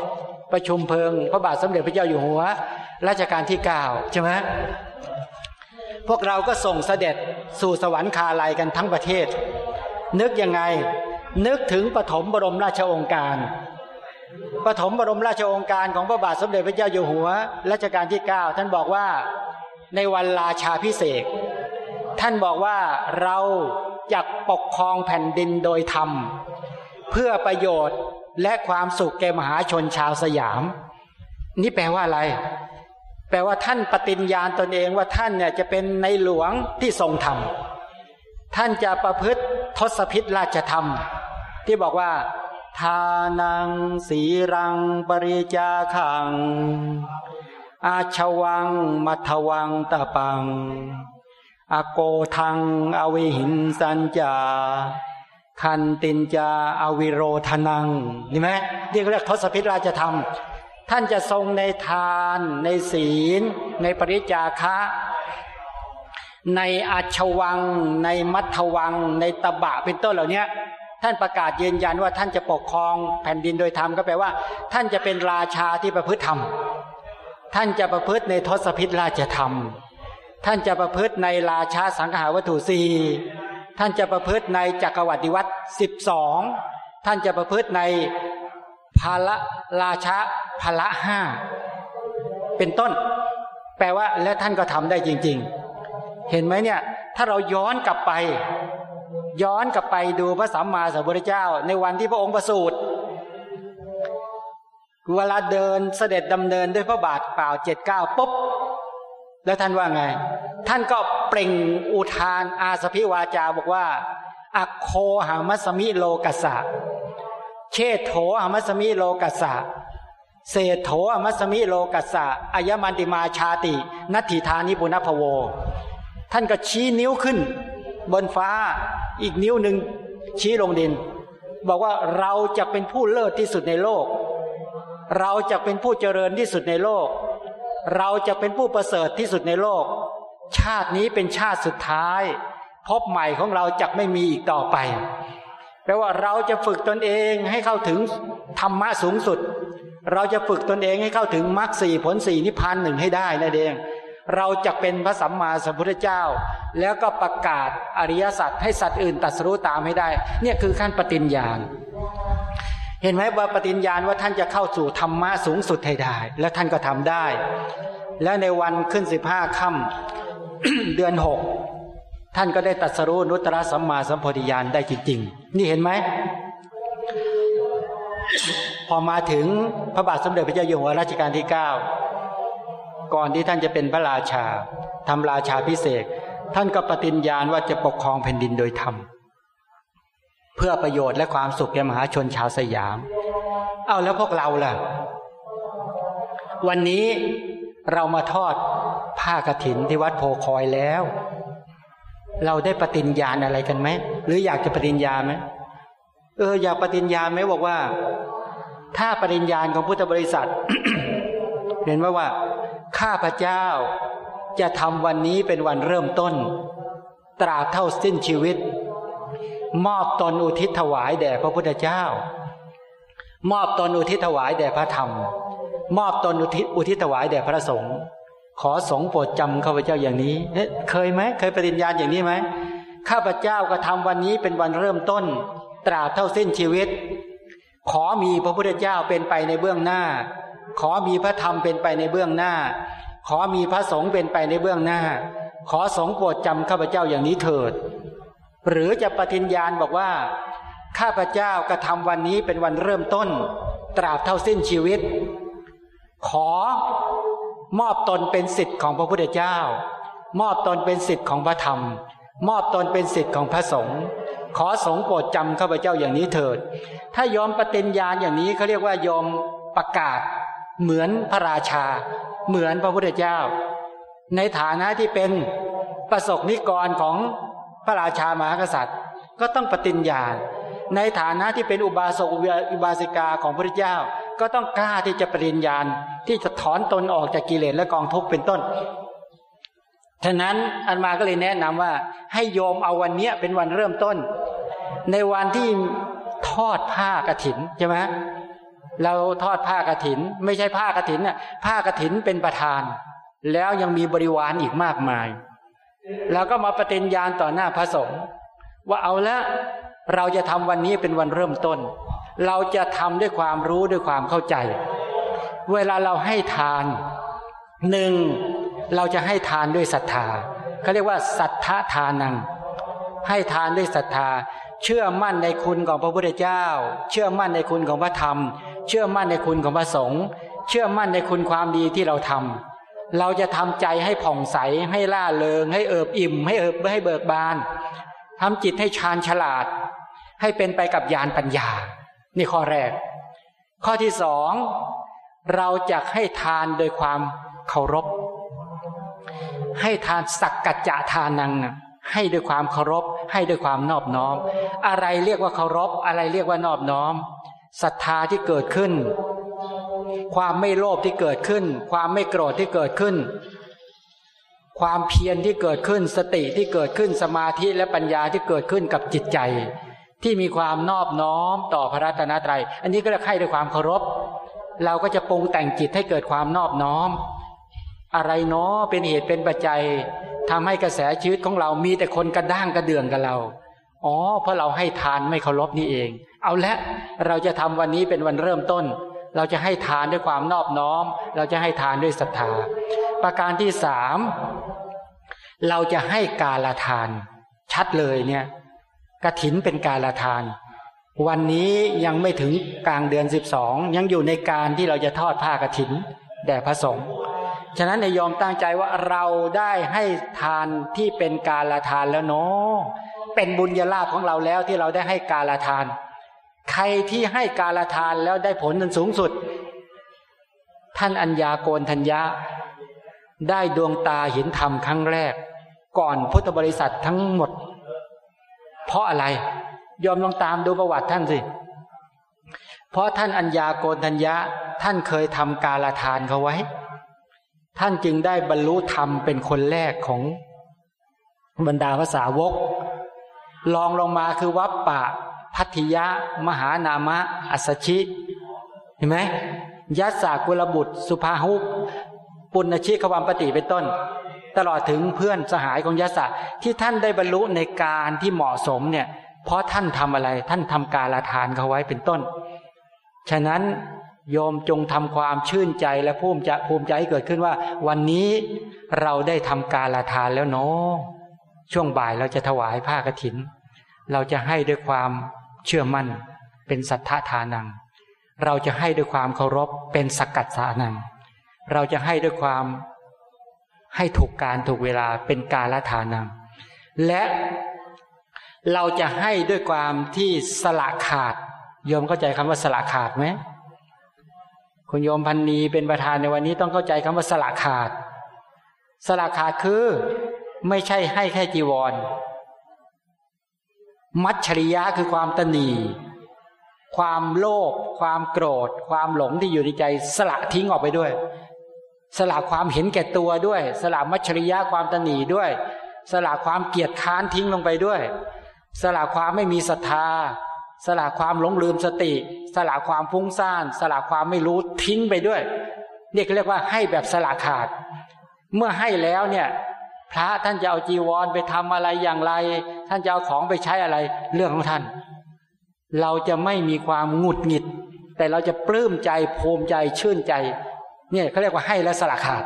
ประชุมเพลิง พระบาทสมเด็จพระเจ้าอยู่หัวรัชกาลที่เก้าใช่ไหมพวกเราก็ส่งเสด็จสู่สวรรคาลัยกันทั้งประเทศ นึกยังไง นึกถึงปฐมบรมราชองค์การปฐมบรมราชองค์การของพระบาทสมเด็จพระเจ้าอยู่หัวรัชกาลที่ 9 ท่านบอกว่าในวันราชาพิเศษท่านบอกว่าเราจะปกครองแผ่นดินโดยธรรม เพื่อประโยชน์และความสุขแก่มหาชนชาวสยาม นี่แปลว่าอะไร แปลว่าท่านปฏิญญาณตนเองว่าท่านเนี่ยจะเป็นในหลวงที่ทรงธรรม ท่านจะประพฤติทศพิษราชธรรม ที่บอกว่า ทานัง สีรัง ปริจาขัง อาชวัง มัทวังตะปัง อโกทัง อวิหินสัญจา คันตินจา อวิโรธนังนี่ไหมที่เรียกทศพิธราชธรรม ท่านจะทรงในทาน ในศีล ในปริจาคะในอาชวัง ในมัทวัง ในตบะเป็นต้นเหล่านี้ ท่านประกาศยืนยันว่าท่านจะปกครองแผ่นดินโดยธรรมก็แปลว่า ท่านจะเป็นราชาที่ประพฤติธรรม ท่านจะประพฤติในทศพิธราชธรรม ท่านจะประพฤติในราชาสังหาวัตถุสี่ท่านจะประพฤติในจักรวรรดิวัตรสิบสองท่านจะประพฤติในภาละราชาภาละห้าเป็นต้น แปลว่าและท่านก็ทำได้จริง ๆ เห็นไหมเนี่ย ถ้าเราย้อนกลับไป ย้อนกลับไปดูพระสัมมาสัมพุทธเจ้า ในวันที่พระองค์ประสูติเวลาเดินเสด็จดำเนินด้วยพระบาทเปล่าเจ็ดเก้าปุ๊บ แล้วท่านว่าไง ท่านก็เปล่งอุทานอาสพิวาจาบอกว่า อโคหามัสมิโลกัสสะเชโถหามัสมิโลกัสสะเศโถหามัสมิโลกัสสะอายมันติมาชาติ นัตถิธานิปุณพโว ท่านก็ชี้นิ้วขึ้น บนฟ้า อีกนิ้วหนึ่งชี้ลงดิน บอกว่าเราจะเป็นผู้เลิศที่สุดในโลก เราจะเป็นผู้เจริญที่สุดในโลก เราจะเป็นผู้ประเสริฐที่สุดในโลก ชาตินี้เป็นชาติสุดท้าย พบใหม่ของเราจะไม่มีอีกต่อไปแปลว่าเราจะฝึกตนเองให้เข้าถึงธรรมะสูงสุด เราจะฝึกตนเองให้เข้าถึงมรรคสี่ผลสี่นิพพานหนึ่งให้ได้นั่นเอง เราจะเป็นพระสัมมาสัมพุทธเจ้า แล้วก็ประกาศอริยสัจให้สัตว์อื่นตัดสู้ตามให้ได้ เนี่ยคือขั้นปฏิญญาณ เห็นไหมว่าปฏิญญาณว่าท่านจะเข้าสู่ธรรมะสูงสุดให้ได้ และท่านก็ทำได้ แล้วในวันขึ้นสิบห้าค่ำเดือนหกท่านก็ได้ตัดสรู้นุตตรสัมมาสัมโพธิญาณได้จริงๆ นี่เห็นไหม พอมาถึงพระบาทสมเด็จพระเจ้าอยู่หัวรัชกาลที่เก้า ก่อนที่ท่านจะเป็นพระราชาทำราชาพิเศษ ท่านก็ปฏิญญาณว่าจะปกครองแผ่นดินโดยธรรมเพื่อประโยชน์และความสุขแก่มหาชนชาวสยาม เอาแล้วพวกเราล่ะ วันนี้เรามาทอดผ้ากรถินที่วัดโพคอยแล้ว เราได้ปฏิญญาณอะไรกันไหม หรืออยากจะปฏิญญาไหมเอออยากปฏิญญาไหมบอกว่า ถ้าปฏิญญาณของพุทธบริษัท เห็นว่าว่า ข้าพเจ้าจะทำวันนี้เป็นวันเริ่มต้น ตราบเท่าสิ้นชีวิต มอบตนอุทิศถวายแด่พระพุทธเจ้า มอบตนอุทิศถวายแด่พระธรรม มอบตนอุทิศอุทิศถวายแด่พระสงฆ์ขอสงฆ์โปรดจำข้าพเจ้าอย่างนี้เเคยไหมเคยปฏิญญาณอย่างนี้ไหมข้าพเจ้าก็ทำวันนี้เป็นวันเริ่มต้น ตราบเท่าสิ้นชีวิต ขอมีพระพุทธเจ้าเป็นไปในเบื้องหน้า ขอมีพระธรรมเป็นไปในเบื้องหน้า ขอมีพระสงฆ์เป็นไปในเบื้องหน้า ขอสงโปรดจำข้าพเจ้าอย่างนี้เถิด หรือจะปฏิญญาณบอกว่า ข้าพเจ้ากระทำวันนี้เป็นวันเริ่มต้น ตราบเท่าสิ้นชีวิต ขอมอบตนเป็นสิทธิ์ของพระพุทธเจ้า มอบตนเป็นสิทธิ์ของพระธรรม มอบตนเป็นสิทธิ์ของพระสงฆ์ขอสงโปรดจำข้าพเจ้าอย่างนี้เถิด ถ้ายอมปฏิญญาณอย่างนี้เขาเรียกว่ายอมประกาศ เหมือนพระราชา เหมือนพระพุทธเจ้า ในฐานะที่เป็นประสบนิกรของพระราชามหากษัตริย์ ก็ต้องปฏิญญาในฐานะที่เป็นอุบาสกอุบาสิกาของพระพุทธเจ้า ก็ต้องกล้าที่จะปฏิญญาณที่จะถอนตนออกจากกิเลสและกองทุกข์เป็นต้นฉะนั้นอันมาก็เลยแนะนำว่า ให้โยมเอาวันนี้เป็นวันเริ่มต้น ในวันที่ทอดผ้ากรถินใช่ไหม เราทอดผ้ากรถิน ไม่ใช่ผ้ากรถินน่ะผ้ากรถินเป็นประธาน แล้วยังมีบริวารอีกมากมาย แล้วก็มาปฏิญญาณต่อหน้าพระสงฆ์ว่าเอาละเราจะทำวันนี้เป็นวันเริ่มต้น เราจะทำด้วยความรู้ด้วยความเข้าใจ เวลาเราให้ทานหนึ่งเราจะให้ทานด้วยศรัทธาเขาเรียกว่าศรัทธาทานัง ให้ทานด้วยศรัทธา เชื่อมั่นในคุณของพระพุทธเจ้า เชื่อมั่นในคุณของพระธรรม เชื่อมั่นในคุณของพระสงฆ์เชื่อมั่นในคุณความดีที่เราทำเราจะทำใจให้ผ่องใสให้ล่าเริง ให้เอิบอิ่ม ให้เอิบให้เบิกบานทำจิตให้ชาญฉลาด ให้เป็นไปกับญาณปัญญา นี่ข้อแรก ข้อที่สองเราจะให้ทานโดยความเคารพ ให้ทานสักกัจจะทานังให้ด้วยความเคารพ ให้ด้วยความนอบน้อม อะไรเรียกว่าเคารพ อะไรเรียกว่านอบน้อม ศรัทธาที่เกิดขึ้น ความไม่โลภที่เกิดขึ้น ความไม่โกรธที่เกิดขึ้น ความเพียรที่เกิดขึ้น สติที่เกิดขึ้นสมาธิและปัญญาที่เกิดขึ้นกับจิตใจ ที่มีความนอบน้อมต่อพระรัตนตรัย อันนี้ก็จะให้ด้วยความเคารพ เราก็จะปรุงแต่งจิตให้เกิดความนอบน้อม อะไรเนาะเป็นเหตุเป็นปัจจัยทำให้กระแสชีวิตของเรามีแต่คนกระด้างกระเดื่องกับเราอ๋อเพราะเราให้ทานไม่เคารพนี่เอง เอาละเราจะทำวันนี้เป็นวันเริ่มต้น เราจะให้ทานด้วยความนอบน้อม เราจะให้ทานด้วยศรัทธา ประการที่สามเราจะให้กาลทาน ชัดเลยเนี่ยกระถินเป็นกาลทาน วันนี้ยังไม่ถึงกลางเดือนสิบสองยังอยู่ในการที่เราจะทอดผ้ากระถินแด่พระสงฆ์ฉะนั้นในยอมตั้งใจว่าเราได้ให้ทานที่เป็นกาลทานแล้วเนาะเป็นบุญญาลาภของเราแล้วที่เราได้ให้กาลทาน ใครที่ให้กาลทานแล้วได้ผลนั้นสูงสุด ท่านอัญญาโกนทัญญาได้ดวงตาเห็นธรรมครั้งแรก ก่อนพุทธบริษัททั้งหมด เพราะอะไร ยอมลองตามดูประวัติท่านสิ เพราะท่านอัญญาโกนทัญญาท่านเคยทำกาลทานเขาไว้ ท่านจึงได้บรรลุธรรมเป็นคนแรกของบรรดาภาษาวกลองลงมาคือวัปปะ พัทธิยะ มหานามะ อัสชิ เห็นไหมยัสสากุลบุตร สุภาหุปุณชิขวัมปติเป็นต้น ตลอดถึงเพื่อนสหายของยัสสะที่ท่านได้บรรลุในการที่เหมาะสมเนี่ย เพราะท่านทำอะไรท่านทำการละทานเขาไว้เป็นต้น ฉะนั้นโยมจงทำความชื่นใจและภูมิใจภูมิใจให้เกิดขึ้นว่า วันนี้เราได้ทำการละทานแล้วเนาะช่วงบ่ายเราจะถวายผ้ากรถิน เราจะให้ด้วยความ เชื่อมั่น เป็นสัทธาทานัง เราจะให้ด้วยความเคารพเป็นสกัดสานัง เราจะให้ด้วยความให้ถูกการถูกเวลาเป็นกาลทานัง และเราจะให้ด้วยความที่สละขาดโยมเข้าใจคำว่าสละขาดไหมคุณโยมพันนีเป็นประธานในวันนี้ต้องเข้าใจคำว่าสละขาด สละขาดคือ ไม่ใช่ให้แค่จีวร มัจฉริยะคือความตนีความโลภความโกรธ ความหลงที่อยู่ในใจ สละทิ้งออกไปด้วย สละความเห็นแก่ตัวด้วย สละมัจฉริยะความตนีด้วย สละความเกียจค้านทิ้งลงไปด้วย สละความไม่มีศรัทธา สละความหลงลืมสติ สละความฟุ้งซ่าน สละความไม่รู้ทิ้งไปด้วยนี่เขาเรียกว่าให้แบบสละขาด เมื่อให้แล้วเนี่ย พระท่านจะเอาจีวรไปทำอะไรอย่างไร ท่านจะเอาของไปใช้อะไร เรื่องของท่าน เราจะไม่มีความหงุดหงิด แต่เราจะปลื้มใจภูมิใจชื่นใจ เนี่ยเขาเรียกว่าให้และสละขาด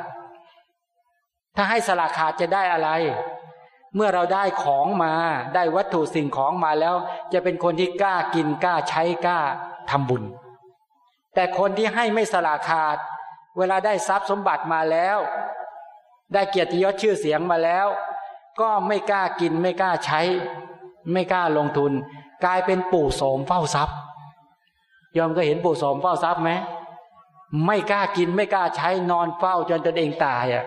ถ้าให้สละขาดจะได้อะไร เมื่อเราได้ของมาได้วัตถุสิ่งของมาแล้ว จะเป็นคนที่กล้ากินกล้าใช้กล้าทำบุญ แต่คนที่ให้ไม่สละขาด เวลาได้ทรัพย์สมบัติมาแล้ว ได้เกียรติยศชื่อเสียงมาแล้ว ก็ไม่กล้ากินไม่กล้าใช้ ไม่กล้าลงทุน กลายเป็นปู่โสมเฝ้าทรัพย์ยอมก็เห็นปู่โสมเฝ้าทรัพย์ไหมไม่กล้ากินไม่กล้าใช้นอนเฝ้าจนตนเองตายอะ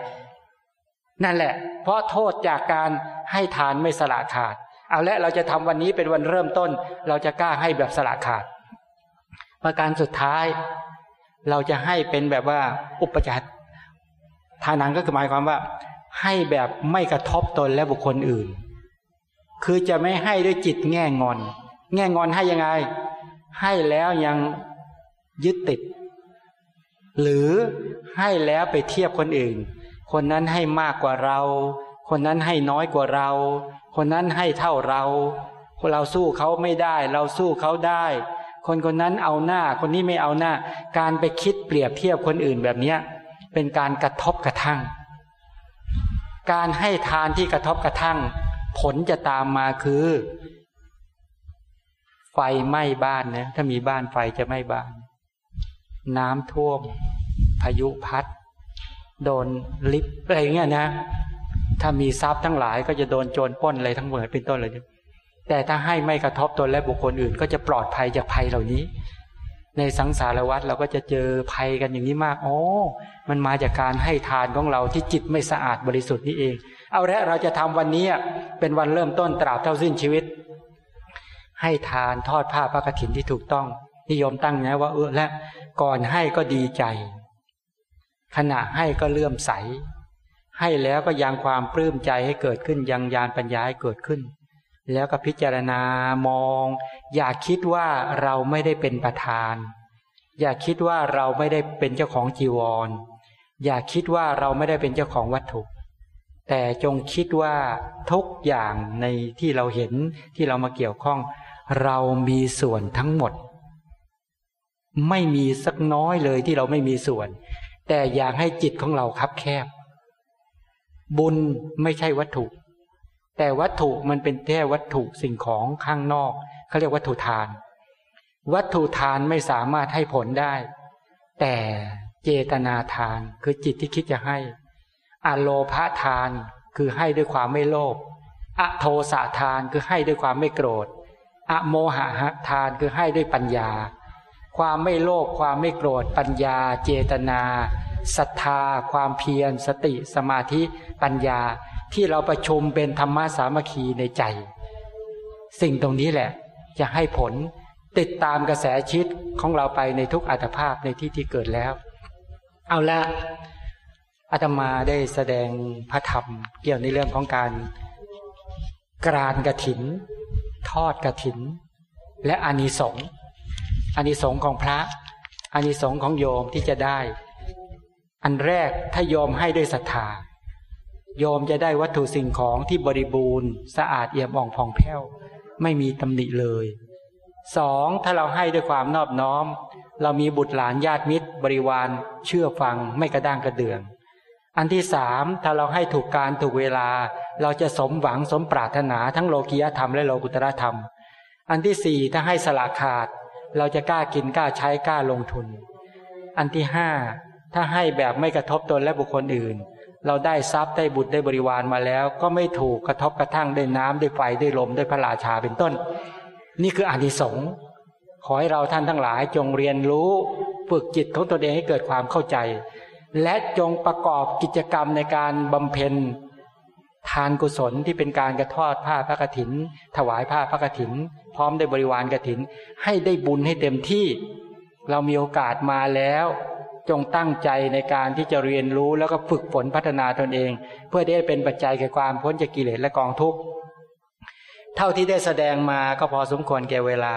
นั่นแหละ เพราะโทษจากการให้ทานไม่สละขาด เอาละเราจะทำวันนี้เป็นวันเริ่มต้น เราจะกล้าให้แบบสละขาด ประการสุดท้าย เราจะให้เป็นแบบว่าอุปจัตทานังก็คือหมายความว่า ให้แบบไม่กระทบตนและบุคคลอื่น คือจะไม่ให้ด้วยจิตแง่งอน แง่งอนให้ยังไง ให้แล้วยังยึดติด หรือให้แล้วไปเทียบคนอื่น คนนั้นให้มากกว่าเรา คนนั้นให้น้อยกว่าเรา คนนั้นให้เท่าเรา เราสู้เขาไม่ได้ เราสู้เขาได้ คนคนนั้นเอาหน้า คนนี้ไม่เอาหน้า การไปคิดเปรียบเทียบคนอื่นแบบนี้เป็นการกระทบกระทั่ง การให้ทานที่กระทบกระทั่ง ผลจะตามมาคือ ไฟไหม้บ้านนะถ้ามีบ้านไฟจะไหม้บ้าน น้ำท่วม พายุพัด โดนลิฟอะไรเงี้ยนะ ถ้ามีทรัพย์ทั้งหลายก็จะโดนโจรป้นอะไรทั้งหมดเป็นต้นเลยแต่ถ้าให้ไม่กระทบตนและบุคคลอื่น ก็จะปลอดภัยจากภัยเหล่านี้ ในสังสารวัฏเราก็จะเจอภัยกันอย่างนี้มาก อ๋อ มันมาจากการให้ทานของเราที่จิตไม่สะอาดบริสุทธิ์นี่เอง เอาละเราจะทำวันนี้เป็นวันเริ่มต้นตราบเท่าสิ้นชีวิต ให้ทานทอดผ้าพระกฐินที่ถูกต้องนิยมตั้งนะว่าเออและก่อนให้ก็ดีใจ ขณะให้ก็เลื่อมใส ให้แล้วก็ยังความปลื้มใจให้เกิดขึ้นยังยานปัญญาให้เกิดขึ้น แล้วก็พิจารณามอง อย่าคิดว่าเราไม่ได้เป็นประธาน อย่าคิดว่าเราไม่ได้เป็นเจ้าของจีวร อย่าคิดว่าเราไม่ได้เป็นเจ้าของวัตถุ แต่จงคิดว่าทุกอย่างในที่เราเห็นที่เรามาเกี่ยวข้อง เรามีส่วนทั้งหมด ไม่มีสักน้อยเลยที่เราไม่มีส่วน แต่อยากให้จิตของเราคับแคบ บุญไม่ใช่วัตถุ แต่วัตถุมันเป็นแค่วัตถุสิ่งของข้างนอกเขาเรียกวัตถุทาน วัตถุทานไม่สามารถให้ผลได้ แต่เจตนาทานคือจิตที่คิดจะให้ อโลภาทานคือให้ด้วยความไม่โลภอโทสะทานคือให้ด้วยความไม่โกรธ อโมหะทานคือให้ด้วยปัญญา ความไม่โลภความไม่โกรธ ปัญญา เจตนาศรัทธา ความเพียร สติ สมาธิ ปัญญา ที่เราประชุมเป็นธรรมะสามัคคีในใจ สิ่งตรงนี้แหละ จะให้ผลติดตามกระแสชิดของเราไปในทุกอัตภาพในที่ที่เกิดแล้ว เอาละอาตมาได้แสดงพระธรรมเกี่ยวในเรื่องของการกรานกระถิน ทอดกระถิน และอานิสงส์อานิสงส์ของพระอานิสงส์ของโยมที่จะได้ อันแรกถ้าโยมให้ด้วยศรัทธา โยมจะได้วัตถุสิ่งของที่บริบูรณ์ สะอาดเอี่ยมอ่องผ่องแผ้ว ไม่มีตำหนิเลยสองถ้าเราให้ด้วยความนอบน้อม เรามีบุตรหลานญาติมิตร บริวารเชื่อฟังไม่กระด้างกระเดือง อันที่สามถ้าเราให้ถูกการถูกเวลา เราจะสมหวังสมปรารถนาทั้งโลกียธรรมและโลกุตรธรรม อันที่สี่ถ้าให้สละขาด เราจะกล้ากินกล้าใช้กล้าลงทุน อันที่ห้าถ้าให้แบบไม่กระทบตนและบุคคลอื่น เราได้ทรัพย์ได้บุตรได้บริวารมาแล้ว ก็ไม่ถูกกระทบกระทั่งด้วยน้ำด้วยไฟด้วยลมด้วยพระราชาเป็นต้น นี่คืออานิสงส์ขอให้เราท่านทั้งหลายจงเรียนรู้ฝึกจิตของตัวเองให้เกิดความเข้าใจ และจงประกอบกิจกรรมในการบำเพ็ญทานกุศลที่เป็นการกระทอดผ้าพระกฐิน ถวายผ้าพระกฐิน พร้อมได้บริวารกฐิน ให้ได้บุญให้เต็มที่ เรามีโอกาสมาแล้ว จงตั้งใจในการที่จะเรียนรู้แล้วก็ฝึกฝนพัฒนาตนเอง เพื่อได้เป็นปัจจัยแก่ความพ้นจากกิเลสและกองทุกข์ เท่าที่ได้แสดงมาก็พอสมควรแก่เวลา